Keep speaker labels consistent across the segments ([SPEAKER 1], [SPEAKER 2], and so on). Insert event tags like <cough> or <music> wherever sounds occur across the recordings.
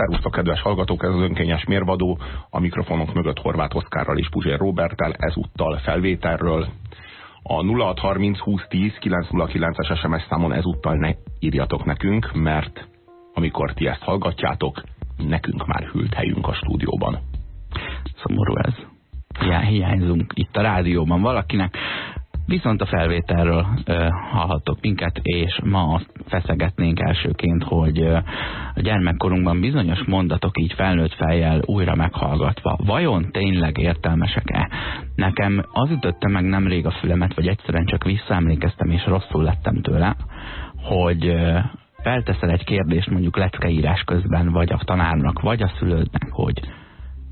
[SPEAKER 1] Szerusztok, kedves hallgatók, ez az önkényes mérvadó, a mikrofonok mögött Horváth Oszkárral és Puzsér Robertel, ezúttal felvételről. A 0630 2010 909-es SMS számon ezúttal ne írjatok nekünk, mert amikor ti ezt hallgatjátok, nekünk már hűlt helyünk a stúdióban.
[SPEAKER 2] Szomorú ez. Hiá, hiányzunk itt a rádióban valakinek. Viszont a felvételről ö, hallhattok minket, és ma azt feszegetnénk elsőként, hogy ö, a gyermekkorunkban bizonyos mondatok így felnőtt fejjel újra meghallgatva, vajon tényleg értelmesek-e? Nekem az ütötte meg nemrég a fülemet, vagy egyszerűen csak visszaemlékeztem, és rosszul lettem tőle, hogy ö, felteszel egy kérdést mondjuk leckeírás közben, vagy a tanárnak, vagy a szülődnek, hogy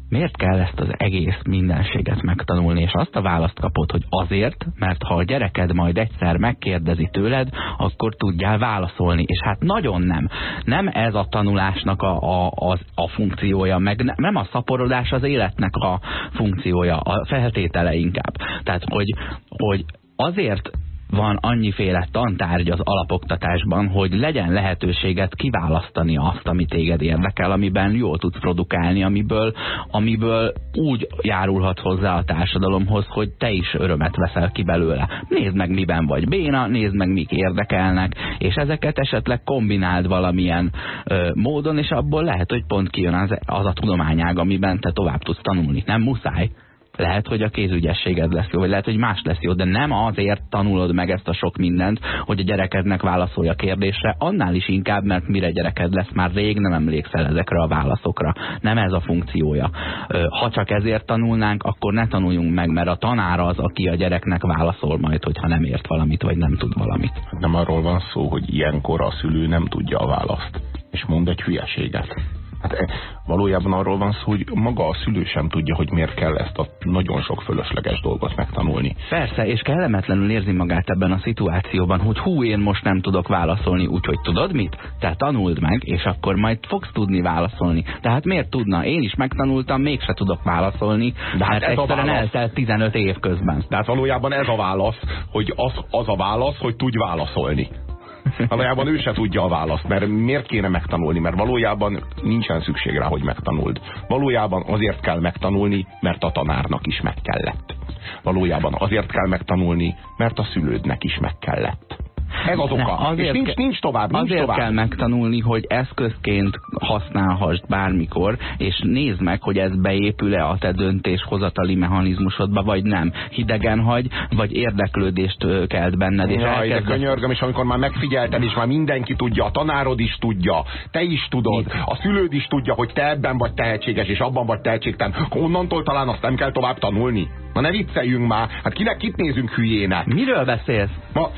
[SPEAKER 2] miért kell ezt az egész mindenséget megtanulni, és azt a választ kapod, hogy azért, mert ha a gyereked majd egyszer megkérdezi tőled, akkor tudjál válaszolni, és hát nagyon nem. Nem ez a tanulásnak a, a, a, a funkciója, meg nem a szaporodás az életnek a funkciója, a feltétele inkább. Tehát, hogy, hogy azért van annyiféle tantárgy az alapoktatásban, hogy legyen lehetőséget kiválasztani azt, ami téged érdekel, amiben jól tudsz produkálni, amiből, amiből úgy járulhat hozzá a társadalomhoz, hogy te is örömet veszel ki belőle. Nézd meg, miben vagy béna, nézd meg, mik érdekelnek, és ezeket esetleg kombináld valamilyen ö, módon, és abból lehet, hogy pont kijön az, az a tudományág, amiben te tovább tudsz tanulni. Nem muszáj. Lehet, hogy a kézügyességed lesz jó, vagy lehet, hogy más lesz jó, de nem azért tanulod meg ezt a sok mindent, hogy a gyerekednek válaszolja a kérdésre, annál is inkább, mert mire gyereked lesz, már rég nem emlékszel ezekre a válaszokra. Nem ez a funkciója. Ha csak ezért tanulnánk, akkor ne tanuljunk meg, mert a tanár az, aki a gyereknek válaszol majd, hogyha nem ért valamit, vagy nem tud valamit.
[SPEAKER 1] Nem arról van szó, hogy ilyenkor a szülő nem tudja a választ, és mond egy hülyeséget. Hát e, valójában arról van szó, hogy maga a szülő sem tudja, hogy miért kell ezt a nagyon sok fölösleges dolgot megtanulni.
[SPEAKER 2] Persze, és kellemetlenül érzi magát ebben a szituációban, hogy hú, én most nem tudok válaszolni, úgyhogy tudod mit? Te tanuld meg, és akkor majd fogsz tudni válaszolni. Tehát miért tudna? Én is megtanultam, mégse tudok válaszolni, de hát ez egyszerűen eltelt 15 év közben.
[SPEAKER 1] Tehát valójában ez a válasz, hogy az, az a válasz, hogy tudj válaszolni. Valójában ő se tudja a választ, mert miért kéne megtanulni, mert valójában nincsen szükség rá, hogy megtanuld. Valójában azért kell megtanulni, mert a tanárnak is meg kellett. Valójában azért kell megtanulni, mert a szülődnek is meg kellett. Ez az oka. Azért és nincs, nincs tovább. Nincs
[SPEAKER 2] azért
[SPEAKER 1] tovább.
[SPEAKER 2] kell megtanulni, hogy eszközként használhassd bármikor, és nézd meg, hogy ez beépül-e a te döntéshozatali mechanizmusodba, vagy nem. Hidegen hagy, vagy érdeklődést kelt benned. És
[SPEAKER 1] Jaj, de könyörgöm, és amikor már megfigyelted, és már mindenki tudja, a tanárod is tudja, te is tudod, a szülőd is tudja, hogy te ebben vagy tehetséges, és abban vagy tehetségtelen, onnantól talán azt nem kell tovább tanulni. Na ne vicceljünk már, hát kinek kit nézünk hülyének?
[SPEAKER 2] Miről beszélsz?
[SPEAKER 1] Ma,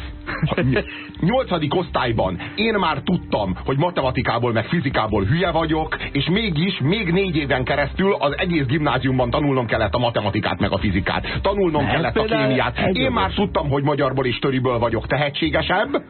[SPEAKER 1] <laughs> nyolcadik osztályban én már tudtam, hogy matematikából meg fizikából hülye vagyok, és mégis még négy éven keresztül az egész gimnáziumban tanulnom kellett a matematikát meg a fizikát. Tanulnom ne, kellett a kémiát. Én már tudtam, hogy magyarból és töriből vagyok tehetségesebb,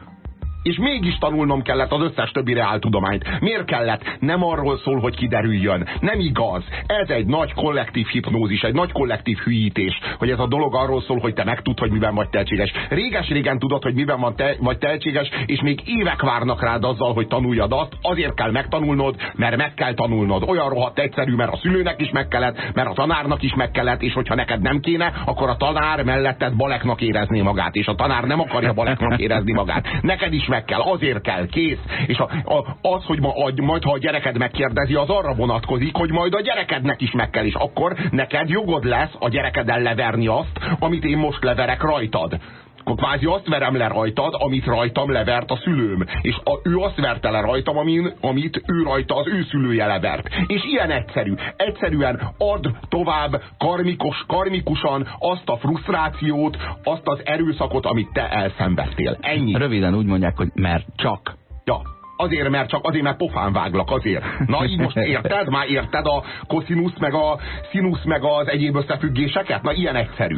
[SPEAKER 1] és mégis tanulnom kellett az összes többi reáltudományt. Miért kellett? Nem arról szól, hogy kiderüljön. Nem igaz. Ez egy nagy kollektív hipnózis, egy nagy kollektív hülyítés, hogy ez a dolog arról szól, hogy te megtud, hogy miben vagy tehetséges. Réges-régen tudod, hogy miben van te, vagy tehetséges, és még évek várnak rád azzal, hogy tanuljad azt. Azért kell megtanulnod, mert meg kell tanulnod. Olyan rohadt egyszerű, mert a szülőnek is meg kellett, mert a tanárnak is meg kellett, és hogyha neked nem kéne, akkor a tanár melletted baleknak érezné magát, és a tanár nem akarja baleknak érezni magát. Neked is meg kell, azért kell, kész. És a, a, az, hogy ma, a, majd ha a gyereked megkérdezi, az arra vonatkozik, hogy majd a gyerekednek is meg kell, és akkor neked jogod lesz a gyerekeddel leverni azt, amit én most leverek rajtad akkor kvázi azt verem le rajtad, amit rajtam levert a szülőm. És a, ő azt verte le rajtam, amin, amit ő rajta az ő szülője levert. És ilyen egyszerű. Egyszerűen ad tovább karmikus, karmikusan azt a frusztrációt, azt az erőszakot, amit te elszenvedtél. Ennyi.
[SPEAKER 2] Röviden úgy mondják, hogy mert csak.
[SPEAKER 1] Ja, azért, mert csak azért, mert pofán váglak, azért. Na így most érted? Már érted a koszinusz, meg a színusz, meg az egyéb összefüggéseket? Na ilyen egyszerű.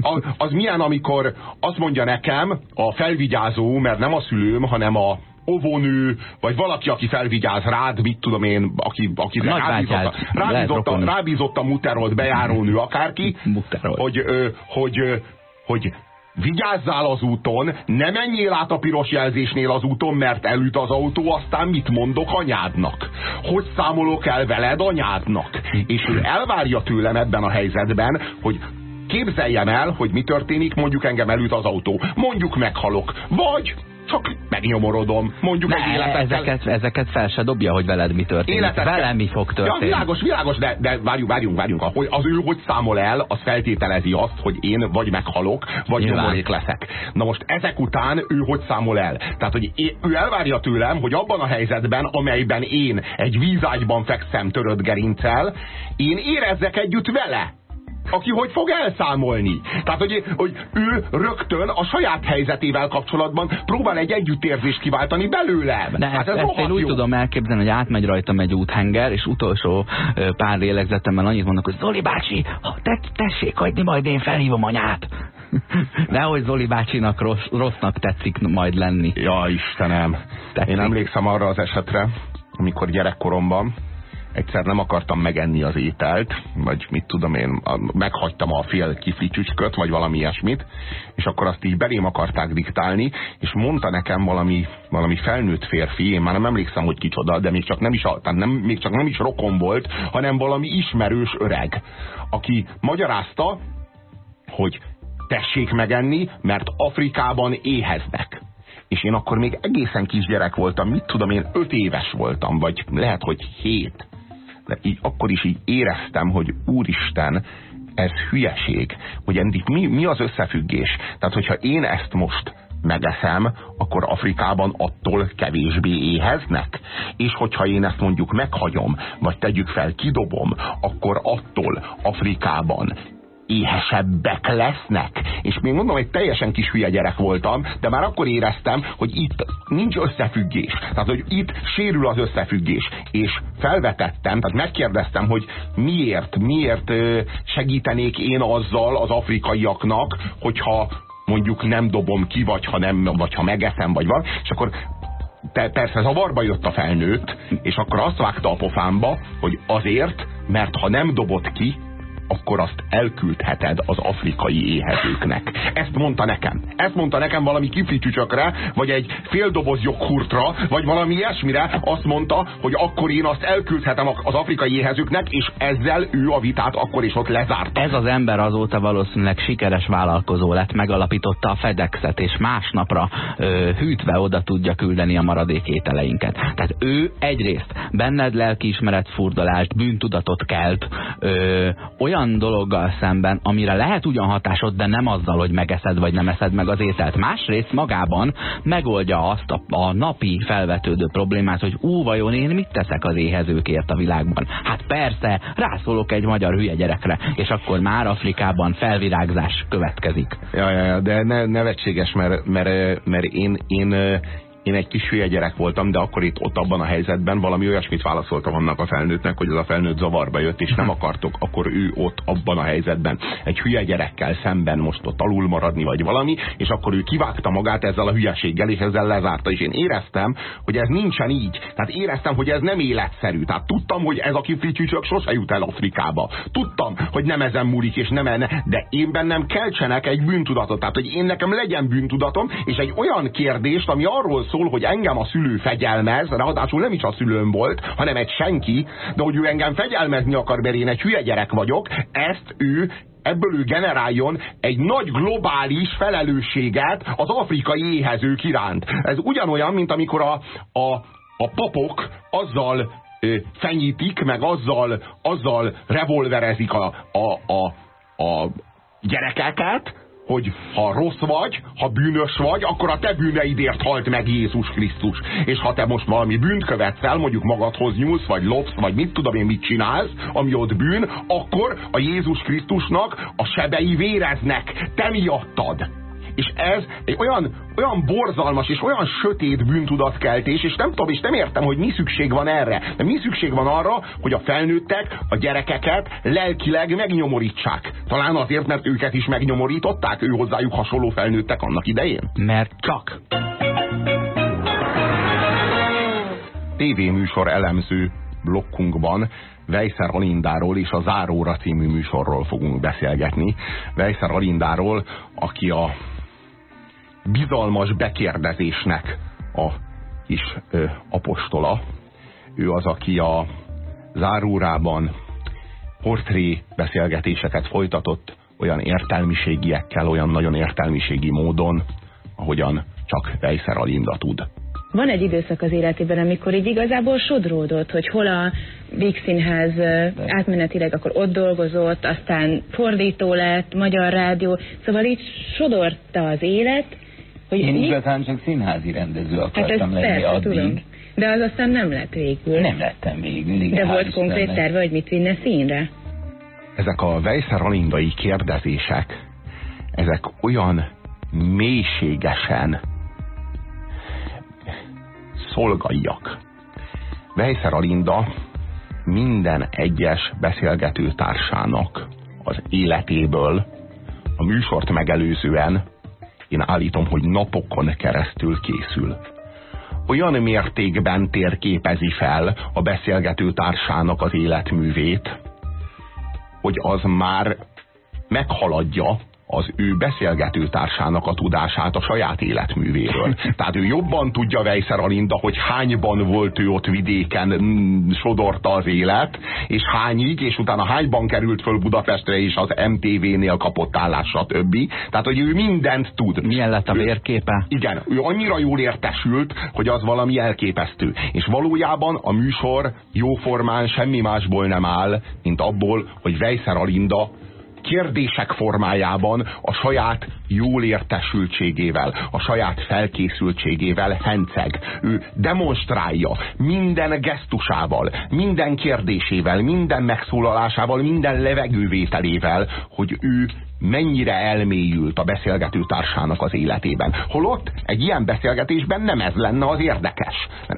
[SPEAKER 1] A, az milyen, amikor azt mondja nekem a felvigyázó, mert nem a szülőm, hanem a óvónő, vagy valaki, aki felvigyáz rád, mit tudom én, aki, aki rábízott, rábízott, a, rábízott a muterolt bejárónő, akárki, hogy, hogy, hogy, hogy vigyázzál az úton, ne menjél át a piros jelzésnél az úton, mert elüt az autó, aztán mit mondok anyádnak? Hogy számolok el veled anyádnak? És ő elvárja tőlem ebben a helyzetben, hogy képzeljem el, hogy mi történik, mondjuk engem elüt az autó, mondjuk meghalok, vagy csak megnyomorodom, mondjuk
[SPEAKER 2] de egy életekkel. Ezeket, ezeket fel se dobja, hogy veled mi történik. Életekkel. Vele mi fog történni.
[SPEAKER 1] Ja, világos, világos, de, de várjunk, várjunk, várjunk. Hogy az ő hogy számol el, az feltételezi azt, hogy én vagy meghalok, vagy Nyilván. nyomorék leszek. Na most ezek után ő hogy számol el? Tehát, hogy én, ő elvárja tőlem, hogy abban a helyzetben, amelyben én egy vízágyban fekszem törött gerincel, én érezzek együtt vele aki hogy fog elszámolni. Tehát, hogy, hogy ő rögtön a saját helyzetével kapcsolatban próbál egy együttérzést kiváltani belőlem.
[SPEAKER 2] De hát ez ezt én úgy jó. tudom elképzelni, hogy átmegy rajtam egy úthenger, és utolsó pár lélegzetemmel annyit mondok, hogy Zoli bácsi, te, tessék hagyni, majd én felhívom anyát. <laughs> Nehogy Zoli bácsinak rossz, rossznak tetszik majd lenni.
[SPEAKER 1] Ja, Istenem. Tetszik. Én emlékszem arra az esetre, amikor gyerekkoromban egyszer nem akartam megenni az ételt, vagy mit tudom én, meghagytam a fél kifli csücsköt, vagy valami ilyesmit, és akkor azt így belém akarták diktálni, és mondta nekem valami, valami felnőtt férfi, én már nem emlékszem, hogy kicsoda, de még csak nem is, tehát nem, még csak nem is rokon volt, hanem valami ismerős öreg, aki magyarázta, hogy tessék megenni, mert Afrikában éheznek. És én akkor még egészen kisgyerek voltam, mit tudom én, öt éves voltam, vagy lehet, hogy hét így akkor is így éreztem, hogy úristen, ez hülyeség, hogy endig mi, mi az összefüggés. Tehát, hogyha én ezt most megeszem, akkor Afrikában attól kevésbé éheznek. És hogyha én ezt mondjuk meghagyom, vagy tegyük fel, kidobom, akkor attól Afrikában éhesebbek lesznek. És még mondom, hogy teljesen kis hülye gyerek voltam, de már akkor éreztem, hogy itt nincs összefüggés. Tehát, hogy itt sérül az összefüggés. És felvetettem, tehát megkérdeztem, hogy miért, miért segítenék én azzal az afrikaiaknak, hogyha mondjuk nem dobom ki, vagy ha, nem, vagy ha megeszem, vagy van, és akkor te, persze zavarba jött a felnőtt, és akkor azt vágta a pofámba, hogy azért, mert ha nem dobott ki, akkor azt elküldheted az afrikai éhezőknek. Ezt mondta nekem. Ezt mondta nekem valami kiflicsücsökre, vagy egy féldoboz joghurtra, vagy valami ilyesmire. Azt mondta, hogy akkor én azt elküldhetem az afrikai éhezőknek, és ezzel ő a vitát akkor is ott lezárt.
[SPEAKER 2] Ez az ember azóta valószínűleg sikeres vállalkozó lett, megalapította a Fedexet, és másnapra ö, hűtve oda tudja küldeni a maradék ételeinket. Tehát ő egyrészt benned lelkiismeret furdalást, bűntudatot kelt, ö, olyan olyan dologgal szemben, amire lehet ugyan hatásod, de nem azzal, hogy megeszed vagy nem eszed meg az ételt. Másrészt magában megoldja azt a, a napi felvetődő problémát, hogy ú, vajon én mit teszek az éhezőkért a világban? Hát persze, rászólok egy magyar hülye gyerekre, és akkor már Afrikában felvirágzás következik.
[SPEAKER 1] Ja, ja, ja de ne, nevetséges, mert, mert, mert én, én én egy kis hülye gyerek voltam, de akkor itt ott abban a helyzetben valami olyasmit válaszoltam annak a felnőttnek, hogy az a felnőtt zavarba jött, és nem akartok, akkor ő ott abban a helyzetben egy hülye gyerekkel szemben most ott alul maradni, vagy valami, és akkor ő kivágta magát ezzel a hülyeséggel, és ezzel lezárta, és én éreztem, hogy ez nincsen így. Tehát éreztem, hogy ez nem életszerű. Tehát tudtam, hogy ez a kiflicsücsök sose jut el Afrikába. Tudtam, hogy nem ezen múlik, és nem enne, de én bennem keltsenek egy bűntudatot. Tehát, hogy én nekem legyen bűntudatom, és egy olyan kérdést, ami arról szól, szól, hogy engem a szülő fegyelmez, ráadásul nem is a szülőm volt, hanem egy senki, de hogy ő engem fegyelmezni akar, mert én egy hülye gyerek vagyok, ezt ő ebből ő generáljon egy nagy globális felelősséget az afrikai éhezők iránt. Ez ugyanolyan, mint amikor a, a, a papok azzal ö, fenyítik, meg azzal, azzal revolverezik a, a, a, a gyerekeket, hogy ha rossz vagy, ha bűnös vagy, akkor a te bűneidért halt meg Jézus Krisztus. És ha te most valami bűnt követsz el, mondjuk magadhoz nyúlsz, vagy lopsz, vagy mit tudom én mit csinálsz, ami ott bűn, akkor a Jézus Krisztusnak a sebei véreznek, te miattad. És ez egy olyan, olyan borzalmas és olyan sötét bűntudatkeltés, és nem tudom, és nem értem, hogy mi szükség van erre. De mi szükség van arra, hogy a felnőttek a gyerekeket lelkileg megnyomorítsák. Talán azért, mert őket is megnyomorították, ő hozzájuk hasonló felnőttek annak idején?
[SPEAKER 2] Mert csak.
[SPEAKER 1] műsor elemző blokkunkban Vejszer Alindáról és a Záróra című műsorról fogunk beszélgetni. Vejszer Alindáról, aki a bizalmas bekérdezésnek a kis ö, apostola. Ő az, aki a zárórában portré beszélgetéseket folytatott olyan értelmiségiekkel, olyan nagyon értelmiségi módon, ahogyan csak Vejszer Alinda tud.
[SPEAKER 3] Van egy időszak az életében, amikor így igazából sodródott, hogy hol a Színház átmenetileg akkor ott dolgozott, aztán fordító lett, Magyar Rádió, szóval így sodorta az élet.
[SPEAKER 4] Hogy Én mi... igazán csak színházi rendező hát akartam hát lenni
[SPEAKER 3] persze, addig. Tudom. De az aztán nem lett végül.
[SPEAKER 4] Nem lettem végül,
[SPEAKER 3] De volt konkrét terve, hogy mit vinne színre?
[SPEAKER 1] Ezek a Vejszer Alindai kérdezések, ezek olyan mélységesen szolgaiak. Vejszer Alinda minden egyes beszélgető társának az életéből a műsort megelőzően én állítom, hogy napokon keresztül készül. Olyan mértékben térképezi fel a beszélgető társának az életművét, hogy az már meghaladja az ő beszélgetőtársának a tudását a saját életművéről. <laughs> Tehát ő jobban tudja Vejszer Alinda, hogy hányban volt ő ott vidéken, mm, sodorta az élet, és hányig, és utána hányban került föl Budapestre, és az MTV-nél kapott állás, stb. Tehát, hogy ő mindent tud.
[SPEAKER 2] Milyen lett a vérképe?
[SPEAKER 1] Igen, ő annyira jól értesült, hogy az valami elképesztő. És valójában a műsor jóformán semmi másból nem áll, mint abból, hogy Vejszer Alinda kérdések formájában a saját jól értesültségével, a saját felkészültségével henceg. Ő demonstrálja minden gesztusával, minden kérdésével, minden megszólalásával, minden levegővételével, hogy ő mennyire elmélyült a beszélgető társának az életében. Holott egy ilyen beszélgetésben nem ez lenne az érdekes.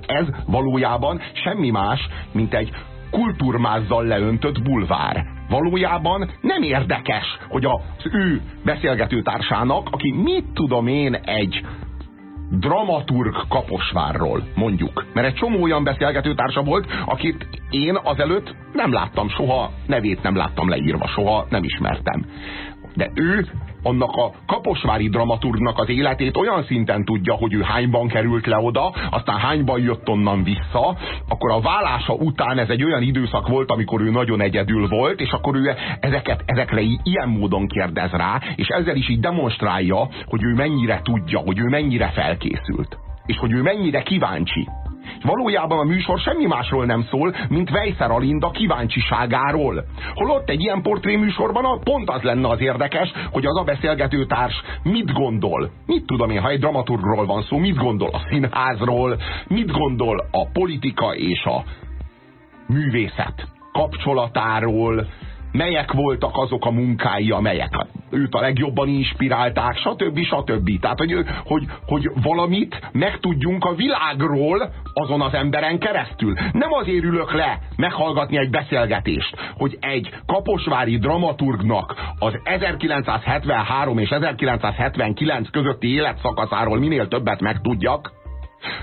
[SPEAKER 1] Ez valójában semmi más, mint egy kulturmázzal leöntött bulvár. Valójában nem érdekes, hogy az ő beszélgetőtársának, aki mit tudom én, egy dramaturg Kaposvárról, mondjuk. Mert egy csomó olyan beszélgetőtársa volt, akit én azelőtt nem láttam soha, nevét nem láttam leírva, soha nem ismertem. De ő annak a kaposvári dramaturgnak az életét olyan szinten tudja, hogy ő hányban került le oda, aztán hányban jött onnan vissza, akkor a vállása után ez egy olyan időszak volt, amikor ő nagyon egyedül volt, és akkor ő ezeket, ezekre ilyen módon kérdez rá, és ezzel is így demonstrálja, hogy ő mennyire tudja, hogy ő mennyire felkészült, és hogy ő mennyire kíváncsi. Valójában a műsor semmi másról nem szól, mint Vejszer Alinda kíváncsiságáról. Holott egy ilyen portréműsorban pont az lenne az érdekes, hogy az a beszélgetőtárs mit gondol. Mit tudom én, ha egy dramaturgról van szó, mit gondol a színházról, mit gondol a politika és a művészet kapcsolatáról, melyek voltak azok a munkái, amelyek őt a legjobban inspirálták, stb. stb. Tehát, hogy, hogy, hogy valamit megtudjunk a világról azon az emberen keresztül. Nem azért ülök le meghallgatni egy beszélgetést, hogy egy kaposvári dramaturgnak az 1973 és 1979 közötti életszakaszáról minél többet megtudjak,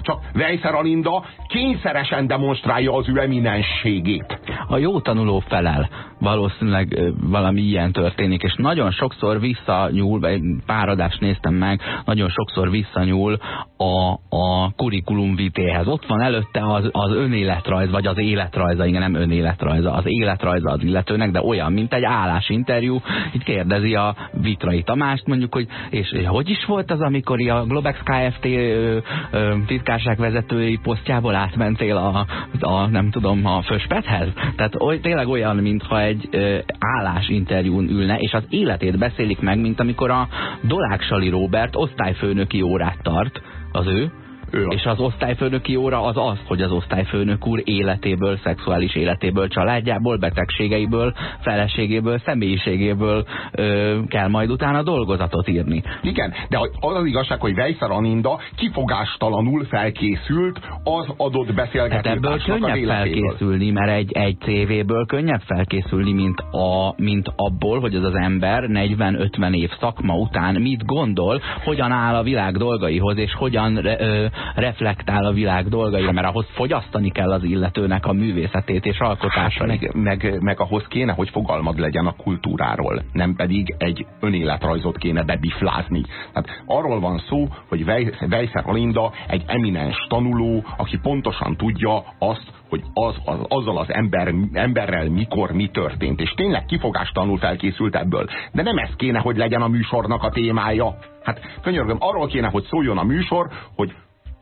[SPEAKER 1] csak Weiser Alinda kényszeresen demonstrálja az ő eminensségét.
[SPEAKER 2] A jó tanuló felel. Valószínűleg valami ilyen történik, és nagyon sokszor visszanyúl, vagy pár adást néztem meg, nagyon sokszor visszanyúl a, a kurikulum vitéhez. Ott van előtte az, az önéletrajz, vagy az életrajza, igen, nem önéletrajza, az életrajza az illetőnek, de olyan, mint egy állásinterjú, így kérdezi a Vitrai Tamást, mondjuk, hogy és hogy is volt az, amikor a Globex Kft. Ö, ö, titkárság vezetői posztjából átmentél a, a nem tudom, a főspethez? Tehát oly, tényleg olyan, mintha egy ö, állásinterjún ülne, és az életét beszélik meg, mint amikor a Dolák Sali Robert osztályfőnöki órát tart, az ő, ő és az osztályfőnöki óra az az, hogy az osztályfőnök úr életéből, szexuális életéből, családjából, betegségeiből, feleségéből, személyiségéből ö, kell majd utána dolgozatot írni.
[SPEAKER 1] Igen, de az az igazság, hogy Vejszer Aninda kifogástalanul felkészült az adott beszélgetésnek hát
[SPEAKER 2] ebből könnyebb felkészülni, mert egy, egy CV-ből könnyebb felkészülni, mint, a, mint abból, hogy az az ember 40-50 év szakma után mit gondol, hogyan áll a világ dolgaihoz, és hogyan ö, reflektál a világ dolgaira, mert ahhoz fogyasztani kell az illetőnek a művészetét és alkotásait.
[SPEAKER 1] Meg, meg, meg ahhoz kéne, hogy fogalmad legyen a kultúráról, nem pedig egy önéletrajzot kéne bebiflázni. Tehát arról van szó, hogy Weisser Alinda egy eminens tanuló, aki pontosan tudja azt, hogy az, az, azzal az ember, emberrel mikor mi történt. És tényleg kifogástalanul felkészült ebből. De nem ez kéne, hogy legyen a műsornak a témája. Hát könyörgöm, arról kéne, hogy szóljon a műsor, hogy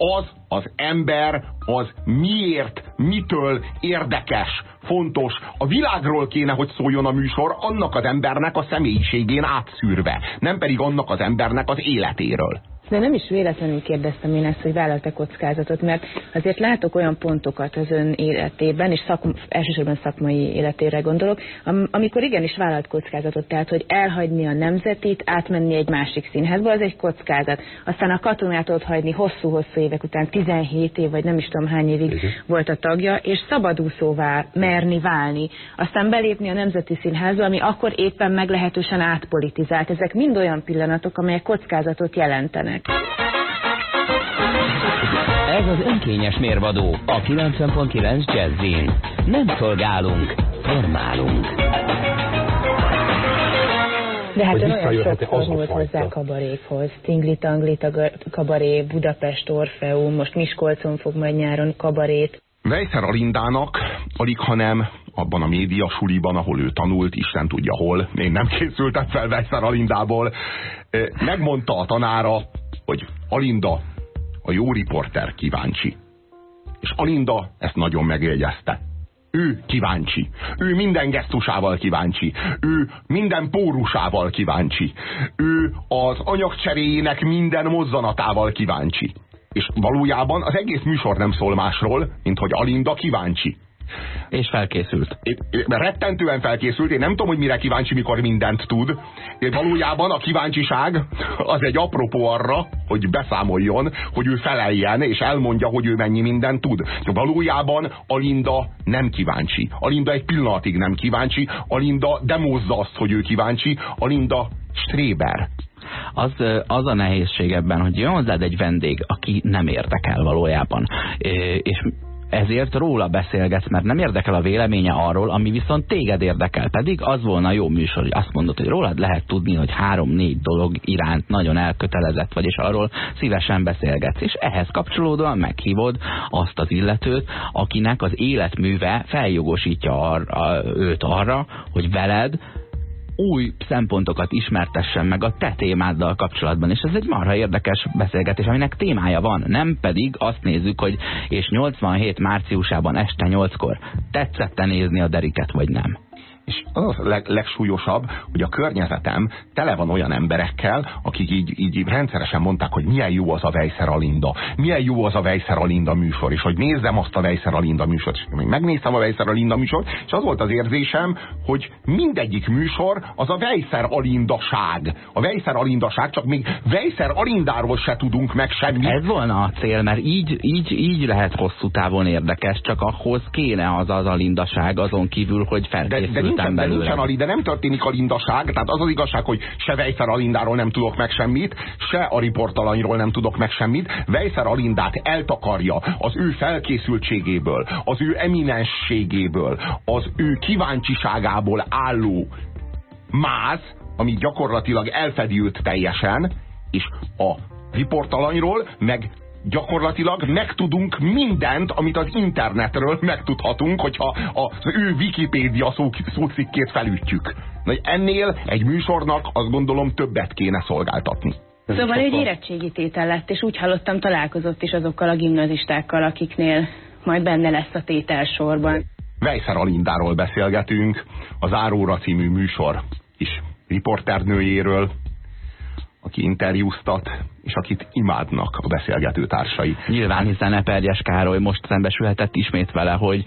[SPEAKER 1] az az ember az miért, mitől érdekes, fontos. A világról kéne, hogy szóljon a műsor annak az embernek a személyiségén átszűrve, nem pedig annak az embernek az életéről.
[SPEAKER 3] De nem is véletlenül kérdeztem én ezt, hogy vállalt-e kockázatot, mert azért látok olyan pontokat az ön életében, és szak, elsősorban szakmai életére gondolok, am, amikor igenis vállalt kockázatot, tehát hogy elhagyni a nemzetit, átmenni egy másik színházba, az egy kockázat. Aztán a katonát ott hagyni hosszú-hosszú évek után, 17 év, vagy nem is tudom hány évig Igen. volt a tagja, és szabadúszóvá merni válni. Aztán belépni a Nemzeti Színházba, ami akkor éppen meglehetősen átpolitizált. Ezek mind olyan pillanatok, amelyek kockázatot jelentenek.
[SPEAKER 5] Ez az önkényes mérvadó a 90.9 Jazzin. Nem szolgálunk, formálunk.
[SPEAKER 3] De hát olyan sokszor nyúlt hozzá kabarékhoz. Tingli Tangli kabaré, Budapest Orfeum, most Miskolcon fog majd nyáron kabarét.
[SPEAKER 1] Vejszer Alindának alig, hanem abban a média suliban, ahol ő tanult, Isten tudja hol, én nem készültem fel Vejszer Alindából, megmondta a tanára, hogy Alinda, a jó riporter kíváncsi. És Alinda ezt nagyon megjegyezte. Ő kíváncsi. Ő minden gesztusával kíváncsi. Ő minden pórusával kíváncsi. Ő az anyagcseréjének minden mozzanatával kíváncsi. És valójában az egész műsor nem szól másról, mint hogy Alinda kíváncsi.
[SPEAKER 2] És felkészült.
[SPEAKER 1] Én, rettentően felkészült, én nem tudom, hogy mire kíváncsi, mikor mindent tud. Én valójában a kíváncsiság az egy apropó arra, hogy beszámoljon, hogy ő feleljen, és elmondja, hogy ő mennyi mindent tud. Valójában Alinda nem kíváncsi. Alinda egy pillanatig nem kíváncsi. Alinda demózza azt, hogy ő kíváncsi. Alinda Stréber.
[SPEAKER 2] Az, az a nehézség ebben, hogy jön hozzád egy vendég, aki nem érdekel valójában. És ezért róla beszélgetsz, mert nem érdekel a véleménye arról, ami viszont téged érdekel. Pedig az volna jó műsor, hogy azt mondod, hogy rólad lehet tudni, hogy három-négy dolog iránt nagyon elkötelezett vagy, és arról szívesen beszélgetsz. És ehhez kapcsolódóan meghívod azt az illetőt, akinek az életműve feljogosítja arra, őt arra, hogy veled új szempontokat ismertessen meg a te témáddal kapcsolatban, és ez egy marha érdekes beszélgetés, aminek témája van, nem pedig azt nézzük, hogy és 87 márciusában este 8-kor tetszette nézni a deriket, vagy nem.
[SPEAKER 1] És az a leg, legsúlyosabb, hogy a környezetem tele van olyan emberekkel, akik így, így rendszeresen mondták, hogy milyen jó az a Vejszer Alinda, milyen jó az a Vejszer Alinda műsor, és hogy nézzem azt a Vejszer Alinda műsort. És még megnéztem a Vejszer Alinda műsort, és az volt az érzésem, hogy mindegyik műsor az a Vejszer Alindaság. A Vejszer Alindaság, csak még Vejszer Alindáról se tudunk meg semmit.
[SPEAKER 2] Ez volna a cél, mert így, így, így lehet hosszú távon érdekes, csak ahhoz kéne az az alindaság azon kívül, hogy felkészül
[SPEAKER 1] nincsen, belőle. Nincsen Ali, de nem történik alindaság, tehát az az igazság, hogy se Vejszer Alindáról nem tudok meg semmit, se a riportalanyról nem tudok meg semmit. Vejszer Alindát eltakarja az ő felkészültségéből, az ő eminensségéből, az ő kíváncsiságából álló máz, ami gyakorlatilag elfedi őt teljesen, és a riportalanyról meg gyakorlatilag megtudunk mindent, amit az internetről megtudhatunk, hogyha az ő Wikipédia szó, szócikkét felütjük. Na, ennél egy műsornak azt gondolom többet kéne szolgáltatni.
[SPEAKER 3] Szóval egy érettségi tétel lett, és úgy hallottam, találkozott is azokkal a gimnazistákkal, akiknél majd benne lesz a tétel sorban.
[SPEAKER 1] Vejszer Alindáról beszélgetünk, az Áróra című műsor is riporternőjéről, aki interjúztat, és akit imádnak a beszélgető társai.
[SPEAKER 2] Nyilván, hiszen Eperjes Károly most szembesülhetett ismét vele, hogy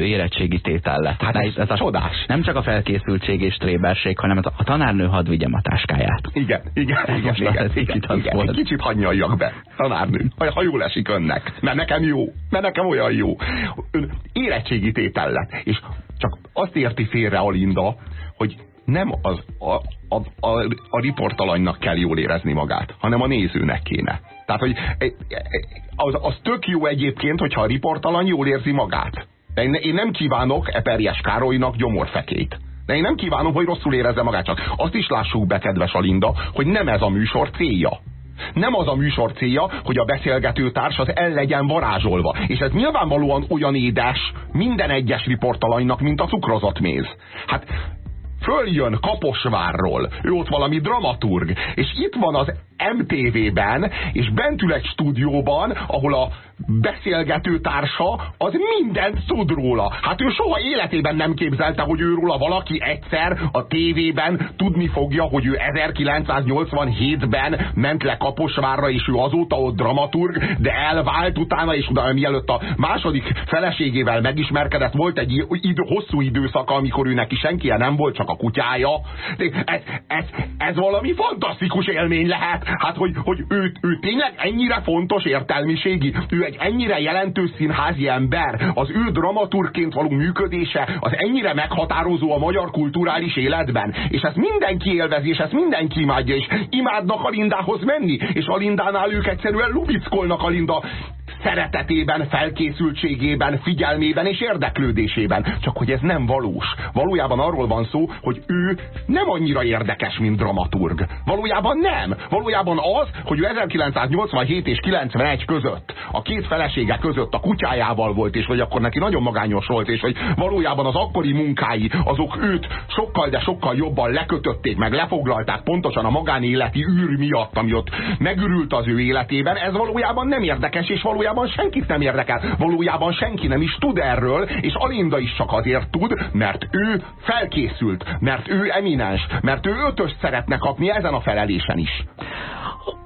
[SPEAKER 2] érettségi tétel lett.
[SPEAKER 1] Hát ez, ez a csodás.
[SPEAKER 2] Nem csak a felkészültség és tréberség, hanem a tanárnő hadd vigyem a táskáját.
[SPEAKER 1] Igen, igen, <laughs> ez igen, igen, igen, igen, igen. Egy kicsit hadd be, tanárnő, ha, ha jól esik önnek, mert nekem jó, mert nekem olyan jó. Ön érettségi tétel lett, és csak azt érti félre Alinda, hogy nem az, a, a, a, a riportalanynak kell jól érezni magát, hanem a nézőnek kéne. Tehát, hogy az, az tök jó egyébként, hogyha a riportalany jól érzi magát. De én, én nem kívánok Eperjes Károlynak gyomorfekét. De én nem kívánom, hogy rosszul érezze magát, csak azt is lássuk be, kedves Alinda, hogy nem ez a műsor célja. Nem az a műsor célja, hogy a beszélgető társ az el legyen varázsolva. És ez nyilvánvalóan olyan édes minden egyes riportalanynak, mint a cukrozott méz. Hát följön Kaposvárról, ő ott valami dramaturg, és itt van az MTV-ben, és bent ül egy stúdióban, ahol a beszélgető társa az mindent tud róla. Hát ő soha életében nem képzelte, hogy őróla valaki egyszer a tévében tudni fogja, hogy ő 1987-ben ment le Kaposvárra, és ő azóta ott dramaturg, de elvált utána, és utána mielőtt a második feleségével megismerkedett, volt egy idő, hosszú időszak, amikor ő neki senki nem volt, csak a kutyája. Ez, ez, ez valami fantasztikus élmény lehet. Hát, hogy, hogy ő, ő tényleg ennyire fontos értelmiségi, ő egy ennyire jelentős színházi ember, az ő dramaturként való működése, az ennyire meghatározó a magyar kulturális életben. És ezt mindenki élvezi, és ezt mindenki imádja, és imádnak Alindához menni, és Alindánál ők egyszerűen lubickolnak Alinda szeretetében, felkészültségében, figyelmében és érdeklődésében. Csak hogy ez nem valós. Valójában arról van szó, hogy ő nem annyira érdekes, mint dramaturg. Valójában nem. Valójában az, hogy ő 1987 és 91 között, a két felesége között a kutyájával volt, és hogy akkor neki nagyon magányos volt, és hogy valójában az akkori munkái, azok őt sokkal, de sokkal jobban lekötötték, meg lefoglalták pontosan a magánéleti űr miatt, ami ott megürült az ő életében, ez valójában nem érdekes, és valójában valójában senkit nem érdekel. Valójában senki nem is tud erről, és Alinda is csak azért tud, mert ő felkészült, mert ő eminens, mert ő ötös szeretne kapni ezen a felelésen is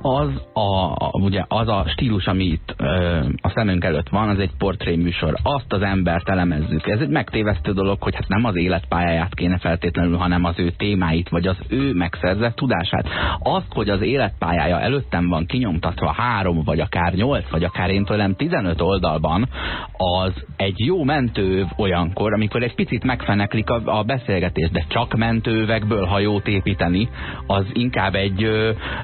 [SPEAKER 2] az a, ugye az a stílus, ami itt ö, a szemünk előtt van, az egy portréműsor. Azt az embert elemezzük. Ez egy megtévesztő dolog, hogy hát nem az életpályáját kéne feltétlenül, hanem az ő témáit, vagy az ő megszerzett tudását. Azt, hogy az életpályája előttem van kinyomtatva három, vagy akár nyolc, vagy akár én tőlem 15 oldalban, az egy jó mentő olyankor, amikor egy picit megfeneklik a, a beszélgetés, de csak mentővekből hajót építeni, az inkább egy,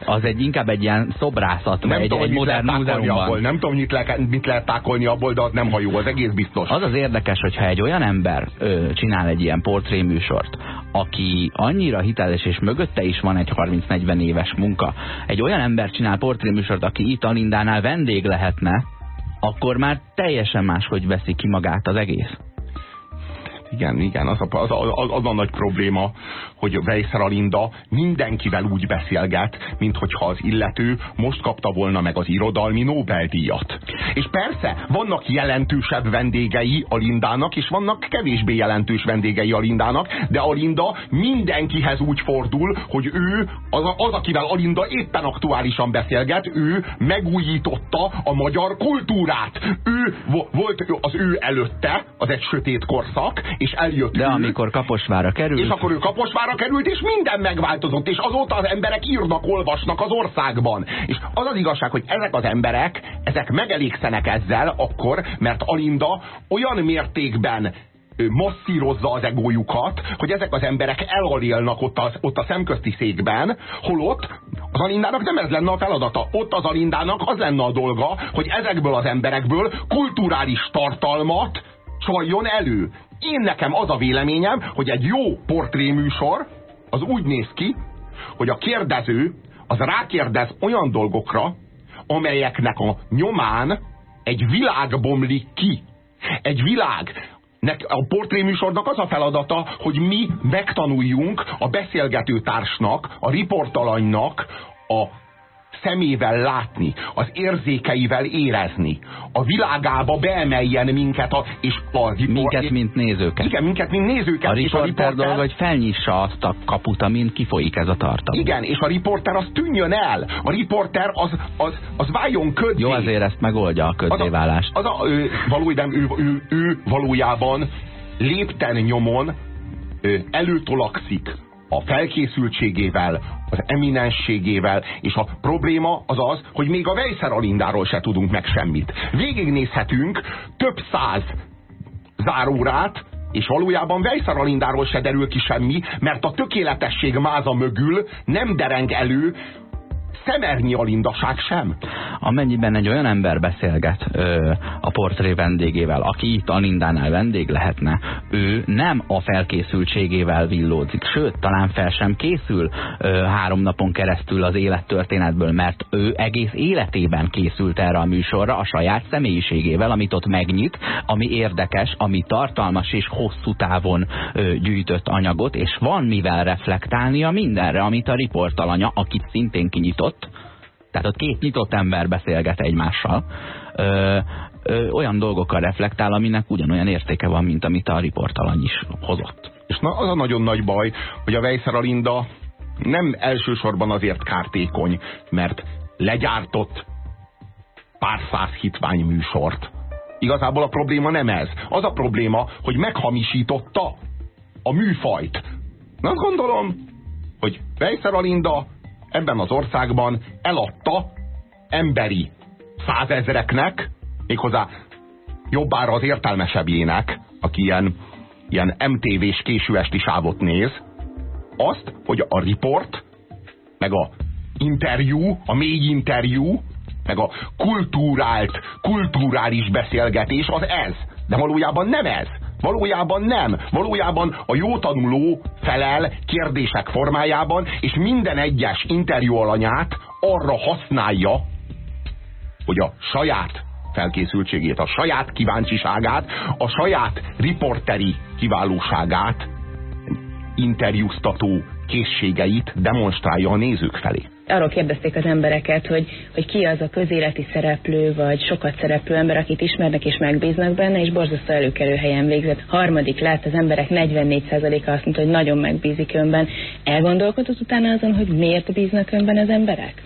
[SPEAKER 2] az egy inkább egy ilyen szobrászat,
[SPEAKER 1] nem
[SPEAKER 2] egy,
[SPEAKER 1] tudom,
[SPEAKER 2] egy modern múzeumban.
[SPEAKER 1] Abból. Nem tudom, mit, le, mit lehet tákolni abból, de az nem hajó, az egész biztos.
[SPEAKER 2] Az az érdekes, hogyha egy olyan ember ö, csinál egy ilyen portréműsort, aki annyira hiteles, és mögötte is van egy 30-40 éves munka, egy olyan ember csinál portréműsort, aki itt Alindánál vendég lehetne, akkor már teljesen máshogy veszi ki magát az egész.
[SPEAKER 1] Igen, igen, az a, az, az, az a nagy probléma, hogy Weisser Alinda mindenkivel úgy beszélget, mint hogyha az illető most kapta volna meg az irodalmi Nobel-díjat. És persze, vannak jelentősebb vendégei Alindának, és vannak kevésbé jelentős vendégei Alindának, de Alinda mindenkihez úgy fordul, hogy ő az, az akivel Alinda éppen aktuálisan beszélget, ő megújította a magyar kultúrát. Ő volt az ő előtte, az egy sötét korszak, és eljött
[SPEAKER 2] De ő, amikor Kaposvára került...
[SPEAKER 1] És akkor ő Kaposvára került, és minden megváltozott, és azóta az emberek írnak, olvasnak az országban. És az az igazság, hogy ezek az emberek, ezek megelégszenek ezzel akkor, mert Alinda olyan mértékben masszírozza az egójukat, hogy ezek az emberek elalélnak ott, az, ott a szemközti székben, holott az Alindának nem ez lenne a feladata. Ott az Alindának az lenne a dolga, hogy ezekből az emberekből kulturális tartalmat csaljon elő. Én nekem az a véleményem, hogy egy jó portréműsor az úgy néz ki, hogy a kérdező az rákérdez olyan dolgokra, amelyeknek a nyomán egy világ bomlik ki. Egy világ. A portréműsornak az a feladata, hogy mi megtanuljunk a beszélgető társnak, a riportalanynak a szemével látni, az érzékeivel érezni, a világába beemeljen minket, a, és a
[SPEAKER 2] Minket, mint nézőket.
[SPEAKER 1] Igen, minket, mint nézőket.
[SPEAKER 2] A riporter, és a riporter dolga, hogy felnyissa azt a kaput, amin kifolyik ez a tartalom.
[SPEAKER 1] Igen, és a riporter az tűnjön el. A riporter az, az, az váljon közzé.
[SPEAKER 2] Jó, azért ezt megoldja a közzéválást.
[SPEAKER 1] Az a, az a, ő, valójában, ő, ő, ő valójában lépten nyomon előtolakszik a felkészültségével, az eminensségével, és a probléma az az, hogy még a Weisser Alindáról se tudunk meg semmit. Végignézhetünk több száz zárórát, És valójában Vejszar Alindáról se derül ki semmi, mert a tökéletesség máza mögül nem dereng elő szemernyi alindaság sem.
[SPEAKER 2] Amennyiben egy olyan ember beszélget ö, a portré vendégével, aki itt Alindánál vendég lehetne, ő nem a felkészültségével villódzik, sőt, talán fel sem készül ö, három napon keresztül az élettörténetből, mert ő egész életében készült erre a műsorra a saját személyiségével, amit ott megnyit, ami érdekes, ami tartalmas és hosszú távon ö, gyűjtött anyagot, és van mivel reflektálnia mindenre, amit a riportalanya, akit szintén kinyitott, tehát ott két nyitott ember beszélget egymással, ö, ö, olyan dolgokkal reflektál, aminek ugyanolyan értéke van, mint amit a riportalany is hozott.
[SPEAKER 1] És na, az a nagyon nagy baj, hogy a Vejszer Alinda nem elsősorban azért kártékony, mert legyártott pár száz hitvány műsort. Igazából a probléma nem ez. Az a probléma, hogy meghamisította a műfajt. Na gondolom, hogy Vejszer Alinda ebben az országban eladta emberi százezreknek, méghozzá jobbára az értelmesebbjének, aki ilyen, ilyen MTV-s késő esti sávot néz, azt, hogy a riport, meg a interjú, a mély interjú, meg a kultúrált, kulturális beszélgetés az ez. De valójában nem ez. Valójában nem. Valójában a jó tanuló felel kérdések formájában, és minden egyes interjú alanyát arra használja, hogy a saját felkészültségét, a saját kíváncsiságát, a saját riporteri kiválóságát, interjúztató készségeit demonstrálja a nézők felé
[SPEAKER 3] arról kérdezték az embereket, hogy, hogy ki az a közéleti szereplő, vagy sokat szereplő ember, akit ismernek és megbíznak benne, és borzasztó előkelő helyen végzett. Harmadik lát, az emberek 44%-a azt mondta, hogy nagyon megbízik önben. Elgondolkodott utána azon, hogy miért bíznak önben az emberek?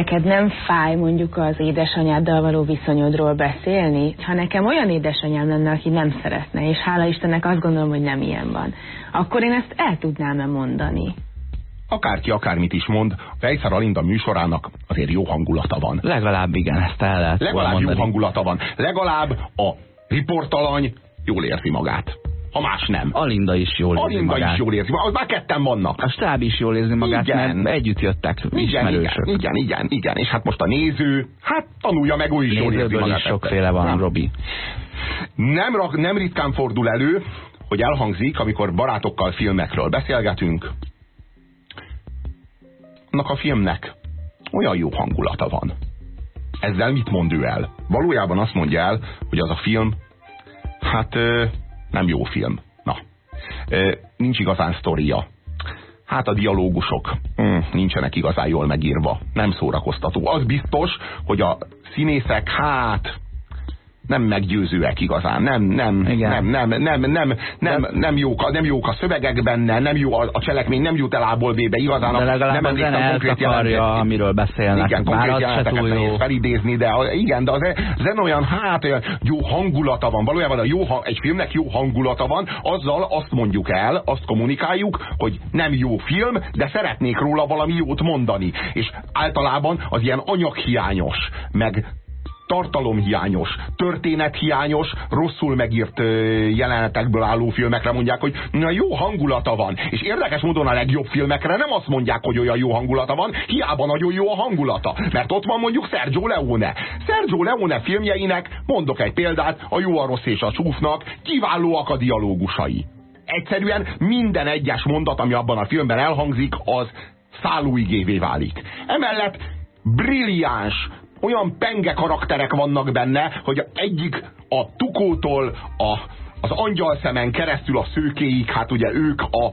[SPEAKER 3] Neked nem fáj mondjuk az édesanyáddal való viszonyodról beszélni? Ha nekem olyan édesanyám lenne, aki nem szeretne, és hála Istennek azt gondolom, hogy nem ilyen van, akkor én ezt el tudnám-e mondani?
[SPEAKER 1] Akárki akármit is mond, Fejszar Alinda műsorának azért jó hangulata van.
[SPEAKER 2] Legalább igen, ezt el lehet
[SPEAKER 1] Legalább jó hangulata van. Legalább a riportalany jól érzi magát ha más nem.
[SPEAKER 2] Alinda is jól érzi
[SPEAKER 1] Alinda magát. is jól érzi magát, már ketten vannak.
[SPEAKER 2] A stáb is jól érzi magát, igen. mert együtt jöttek
[SPEAKER 1] igen, ismerősök. Igen, igen, igen, igen, és hát most a néző, hát tanulja meg, úgy is jól érzi magát. is
[SPEAKER 2] sokféle van, nem. Robi.
[SPEAKER 1] Nem, nem ritkán fordul elő, hogy elhangzik, amikor barátokkal filmekről beszélgetünk, annak a filmnek olyan jó hangulata van. Ezzel mit mond ő el? Valójában azt mondja el, hogy az a film, hát nem jó film. Na, nincs igazán sztoria. Hát a dialógusok mm, nincsenek igazán jól megírva. Nem szórakoztató. Az biztos, hogy a színészek, hát nem meggyőzőek igazán, nem, nem, Igen. nem, nem, nem, nem, nem, nem, jók, a, nem jók a szövegek benne, nem jó a, a cselekmény, nem jut el ából vébe igazán.
[SPEAKER 2] De legalább nem a zene eltakarja, amiről beszélnek.
[SPEAKER 1] Igen, konkrét jeleneteket nehéz felidézni, de a, igen, de az zene olyan, hát olyan jó hangulata van, valójában a jó, egy filmnek jó hangulata van, azzal azt mondjuk el, azt kommunikáljuk, hogy nem jó film, de szeretnék róla valami jót mondani. És általában az ilyen anyaghiányos, meg tartalomhiányos, történethiányos, rosszul megírt jelenetekből álló filmekre mondják, hogy na jó hangulata van. És érdekes módon a legjobb filmekre nem azt mondják, hogy olyan jó hangulata van, hiába nagyon jó a hangulata. Mert ott van mondjuk Sergio Leone. Sergio Leone filmjeinek, mondok egy példát, a jó, a rossz és a csúfnak, kiválóak a dialógusai. Egyszerűen minden egyes mondat, ami abban a filmben elhangzik, az szállóigévé válik. Emellett brilliáns, olyan penge karakterek vannak benne, hogy egyik a tukótól a, az angyal szemen keresztül a szőkéig, hát ugye ők a,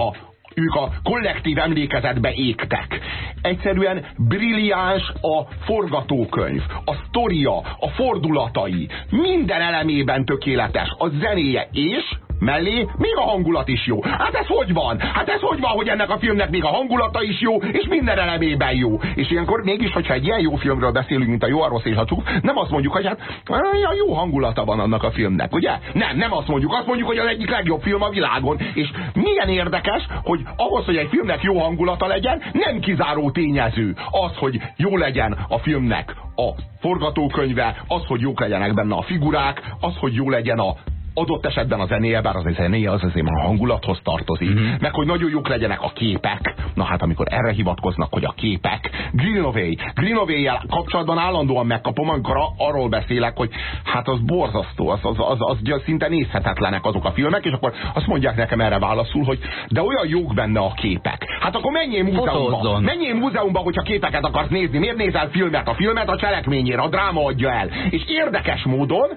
[SPEAKER 1] a, ők a kollektív emlékezetbe égtek. Egyszerűen brilliáns a forgatókönyv, a sztoria, a fordulatai, minden elemében tökéletes, a zenéje, és mellé még a hangulat is jó. Hát ez hogy van? Hát ez hogy van, hogy ennek a filmnek még a hangulata is jó, és minden elemében jó. És ilyenkor mégis, hogyha egy ilyen jó filmről beszélünk, mint a jó, a rossz és a csúf, nem azt mondjuk, hogy hát olyan jó hangulata van annak a filmnek, ugye? Nem, nem azt mondjuk. Azt mondjuk, hogy az egyik legjobb film a világon. És milyen érdekes, hogy ahhoz, hogy egy filmnek jó hangulata legyen, nem kizáró tényező az, hogy jó legyen a filmnek a forgatókönyve, az, hogy jók legyenek benne a figurák, az, hogy jó legyen a adott esetben a zenéje, bár az a zenéje az azért már a hangulathoz tartozik, mhm. -huh. meg hogy nagyon jók legyenek a képek. Na hát amikor erre hivatkoznak, hogy a képek, Greenaway, Greenaway-jel kapcsolatban állandóan megkapom, amikor arról beszélek, hogy hát az borzasztó, az, az, az, az, az szinte nézhetetlenek azok a filmek, és akkor azt mondják nekem erre válaszul, hogy de olyan jók benne a képek. Hát akkor menjél múzeumba, menjél múzeumba, hogyha képeket akarsz nézni. Miért nézel filmet? A filmet a cselekményére, a dráma adja el. És érdekes módon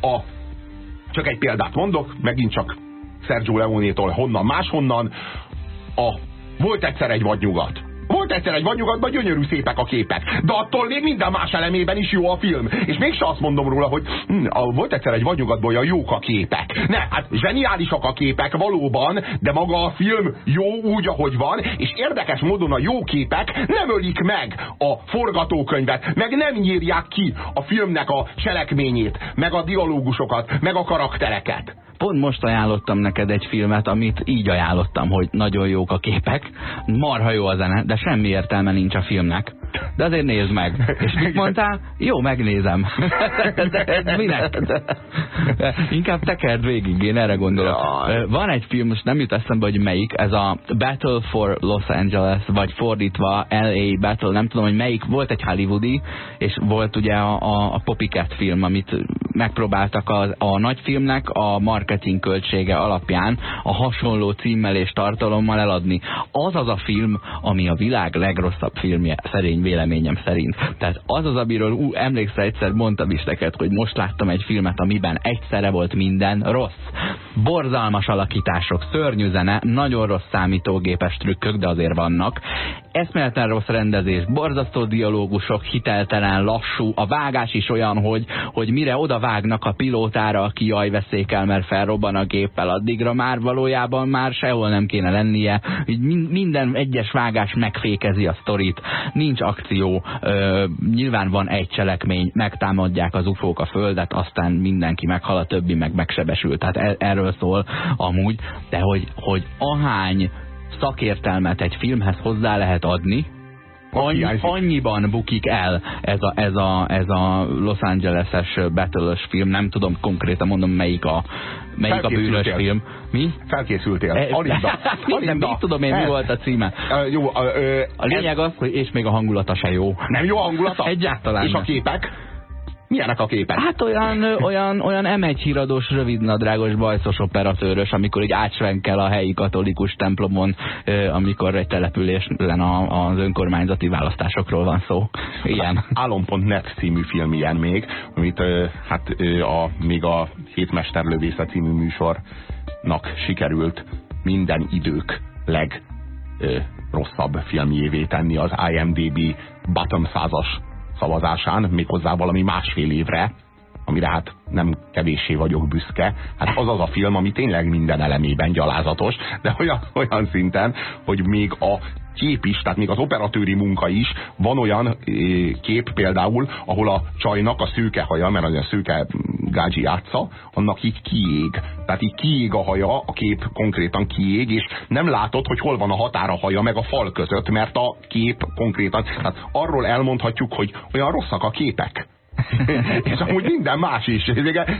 [SPEAKER 1] a csak egy példát mondok, megint csak Sergio Leonétól honnan máshonnan. A Volt egyszer egy vadnyugat volt egyszer egy vadnyugatban gyönyörű szépek a képek, de attól még minden más elemében is jó a film. És mégse azt mondom róla, hogy hm, a, volt egyszer egy vadnyugatban olyan jók a képek. Ne, hát zseniálisak a képek valóban, de maga a film jó úgy, ahogy van, és érdekes módon a jó képek nem ölik meg a forgatókönyvet, meg nem nyírják ki a filmnek a cselekményét, meg a dialógusokat, meg a karaktereket
[SPEAKER 2] pont most ajánlottam neked egy filmet, amit így ajánlottam, hogy nagyon jók a képek, marha jó a zene, de semmi értelme nincs a filmnek. De azért nézd meg. És mit mondtál? Jó, megnézem. <laughs> De minek? De inkább tekerd végig, én erre gondolok. Van egy film, most nem jut eszembe, hogy melyik, ez a Battle for Los Angeles, vagy fordítva LA Battle, nem tudom, hogy melyik, volt egy hollywoodi, és volt ugye a, a, a Poppycat film, amit megpróbáltak a, a nagy filmnek a marketing költsége alapján a hasonló címmel és tartalommal eladni. Az az a film, ami a világ legrosszabb filmje, szerény véleményem szerint. Tehát az az, amiről ú, emlékszel egyszer mondtam is neked, hogy most láttam egy filmet, amiben egyszerre volt minden rossz. Borzalmas alakítások, szörnyű zene, nagyon rossz számítógépes trükkök, de azért vannak. Eszméletlen rossz rendezés, borzasztó dialógusok, hiteltelen, lassú, a vágás is olyan, hogy, hogy mire oda vágnak a pilótára, aki jaj veszékel, mert felrobban a géppel, addigra már valójában már sehol nem kéne lennie. Minden egyes vágás megfékezi a sztorit, nincs akció, ö, nyilván van egy cselekmény, megtámadják az ufók a földet, aztán mindenki meghal, a többi meg megsebesül. Tehát er, erről szól amúgy, de hogy, hogy ahány szakértelmet egy filmhez hozzá lehet adni, Annyi, annyiban bukik el ez a, ez a, ez a Los Angeles-es battle film, nem tudom konkrétan mondom melyik a, melyik a bűnös film. Mi?
[SPEAKER 1] Felkészültél. E,
[SPEAKER 2] Alinda. <laughs> Alinda. Nem tudom én, mi volt a címe.
[SPEAKER 1] Uh, jó, uh,
[SPEAKER 2] a lényeg ez... az, hogy és még a hangulata se jó.
[SPEAKER 1] Nem jó a hangulata?
[SPEAKER 2] Egyáltalán.
[SPEAKER 1] És a képek? Milyenek a képek?
[SPEAKER 2] Hát olyan, olyan, olyan M1 híradós, rövidnadrágos, bajszos operatőrös, amikor így átsvenkel a helyi katolikus templomon, amikor egy településen az önkormányzati választásokról van szó. Ilyen.
[SPEAKER 1] Álom.net című film ilyen még, amit hát a, még a Hétmesterlövésze című műsornak sikerült minden idők leg rosszabb filmjévé tenni az IMDB bottom százas szavazásán, méghozzá valami másfél évre, amire hát nem kevéssé vagyok büszke, hát az az a film, ami tényleg minden elemében gyalázatos, de olyan, olyan szinten, hogy még a kép is, tehát még az operatőri munka is, van olyan kép például, ahol a csajnak a szőke haja, mert az a szőke gágyi játsza, annak így kiég. Tehát így kiég a haja, a kép konkrétan kiég, és nem látod, hogy hol van a határa haja meg a fal között, mert a kép konkrétan, tehát arról elmondhatjuk, hogy olyan rosszak a képek és amúgy minden más is.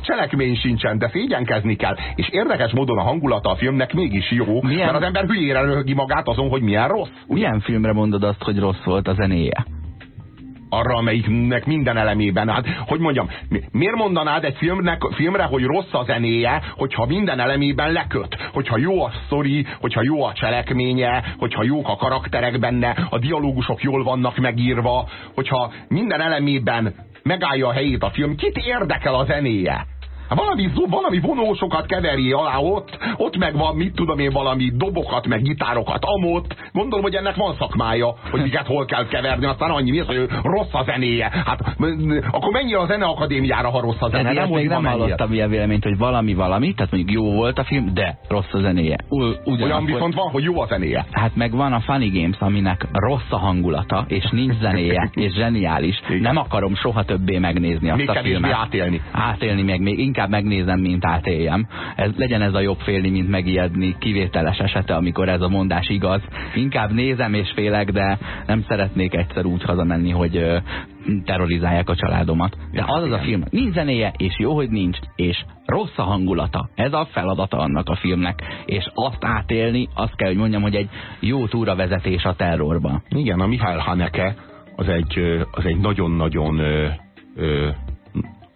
[SPEAKER 1] Cselekmény sincsen, de szégyenkezni kell. És érdekes módon a hangulata a filmnek mégis jó, milyen... mert az ember hülyére röhögi magát azon, hogy milyen rossz.
[SPEAKER 2] Milyen filmre mondod azt, hogy rossz volt a zenéje?
[SPEAKER 1] arra, amelyiknek minden elemében. Hát, hogy mondjam, miért mondanád egy filmnek, filmre, hogy rossz a zenéje, hogyha minden elemében leköt? Hogyha jó a sztori, hogyha jó a cselekménye, hogyha jók a karakterek benne, a dialógusok jól vannak megírva, hogyha minden elemében megállja a helyét a film, kit érdekel a zenéje? Hát valami, valami vonósokat keveri alá ott, ott meg van, mit tudom én, valami dobokat, meg gitárokat amott. Gondolom, hogy ennek van szakmája, hogy miket hol kell keverni, aztán annyi, mi az, hogy rossz a zenéje. Hát akkor mennyire a zeneakadémiára, ha rossz a zene?
[SPEAKER 2] Nem, még nem hallottam ilyen véleményt, hogy valami valami, tehát mondjuk jó volt a film, de rossz a zenéje.
[SPEAKER 1] Ugyanakkor, Olyan viszont van, hogy jó a zenéje.
[SPEAKER 2] Hát meg van a Funny Games, aminek rossz a hangulata, és nincs zenéje, <laughs> és zseniális. Igen. Nem akarom soha többé megnézni azt
[SPEAKER 1] még
[SPEAKER 2] a filmet.
[SPEAKER 1] átélni.
[SPEAKER 2] Átélni még, még inkább inkább megnézem, mint átéljem. Ez, legyen ez a jobb félni, mint megijedni, kivételes esete, amikor ez a mondás igaz. Inkább nézem és félek, de nem szeretnék egyszer úgy hazamenni, hogy terrorizálják a családomat. De az az a film, nincs zenéje, és jó, hogy nincs, és rossz a hangulata. Ez a feladata annak a filmnek. És azt átélni, azt kell, hogy mondjam, hogy egy jó túravezetés a terrorba.
[SPEAKER 1] Igen, a Mihály Haneke az egy, az egy nagyon-nagyon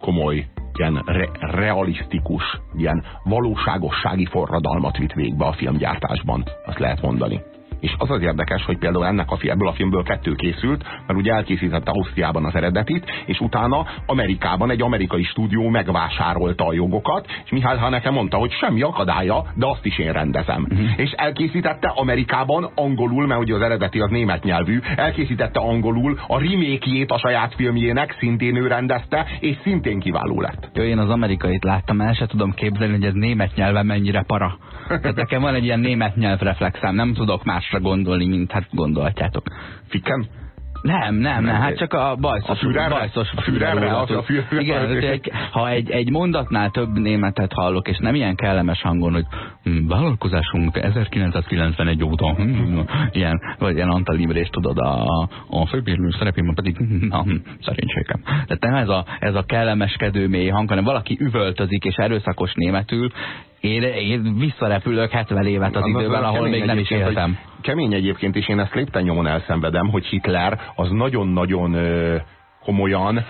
[SPEAKER 1] komoly, ilyen re, realisztikus, ilyen valóságossági forradalmat vitt végbe a filmgyártásban, azt lehet mondani. És az az érdekes, hogy például ennek a, ebből a filmből kettő készült, mert ugye elkészítette Ausztriában az eredetit, és utána Amerikában egy amerikai stúdió megvásárolta a jogokat, és Mihály Haneke mondta, hogy semmi akadálya, de azt is én rendezem. Uh mhm. -huh. És elkészítette Amerikában angolul, mert ugye az eredeti az német nyelvű, elkészítette angolul a remake a saját filmjének, szintén ő rendezte, és szintén kiváló lett.
[SPEAKER 2] Jó, én az amerikait láttam, el se tudom képzelni, hogy ez német nyelven mennyire para. Tehát nekem van egy ilyen német nyelvreflexem, nem tudok másra gondolni, mint hát gondolhatjátok.
[SPEAKER 1] Fikken?
[SPEAKER 2] Nem, nem, nem, hát csak a bajszos,
[SPEAKER 1] a Führerre?
[SPEAKER 2] bajszos
[SPEAKER 1] Führerre, a
[SPEAKER 2] Führerre. Igen, egy, ha egy, egy mondatnál több németet hallok, és nem ilyen kellemes hangon, hogy hm, vállalkozásunk 1991 óta, hm, hm, ilyen, vagy ilyen Antal Imrés, tudod, a, a főbírnő szerepében pedig, <laughs> na, szerénységem. Tehát nem ez a, ez a kellemeskedő mély hang, hanem valaki üvöltözik és erőszakos németül, én, én visszarepülök 70 évet az, az időben, ahol még nem is éltem.
[SPEAKER 1] Kemény egyébként, és én ezt lépten nyomon elszenvedem, hogy Hitler az nagyon-nagyon komolyan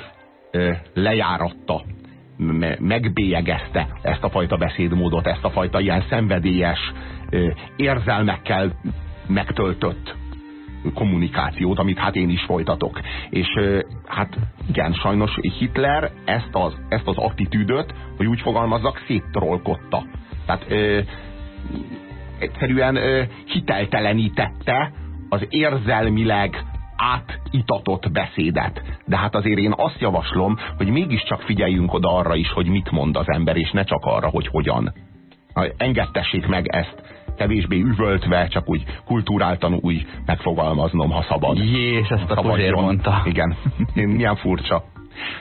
[SPEAKER 1] lejáratta, me, megbélyegezte ezt a fajta beszédmódot, ezt a fajta ilyen szenvedélyes, érzelmekkel megtöltött kommunikációt, amit hát én is folytatok. És hát igen, sajnos Hitler ezt az, ezt az attitűdöt, hogy úgy fogalmazzak, széttrollkodta. Tehát egyszerűen ö, hiteltelenítette az érzelmileg átitatott beszédet. De hát azért én azt javaslom, hogy mégiscsak figyeljünk oda arra is, hogy mit mond az ember, és ne csak arra, hogy hogyan. Engedtessék meg ezt kevésbé üvöltve, csak úgy kultúráltan úgy megfogalmaznom, ha szabad.
[SPEAKER 2] Jés, ezt a Puzsér mondta.
[SPEAKER 1] Igen, <laughs> milyen furcsa.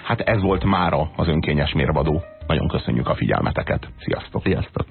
[SPEAKER 1] Hát ez volt mára az önkényes mérvadó. Nagyon köszönjük a figyelmeteket. Sziasztok!
[SPEAKER 2] Sziasztok!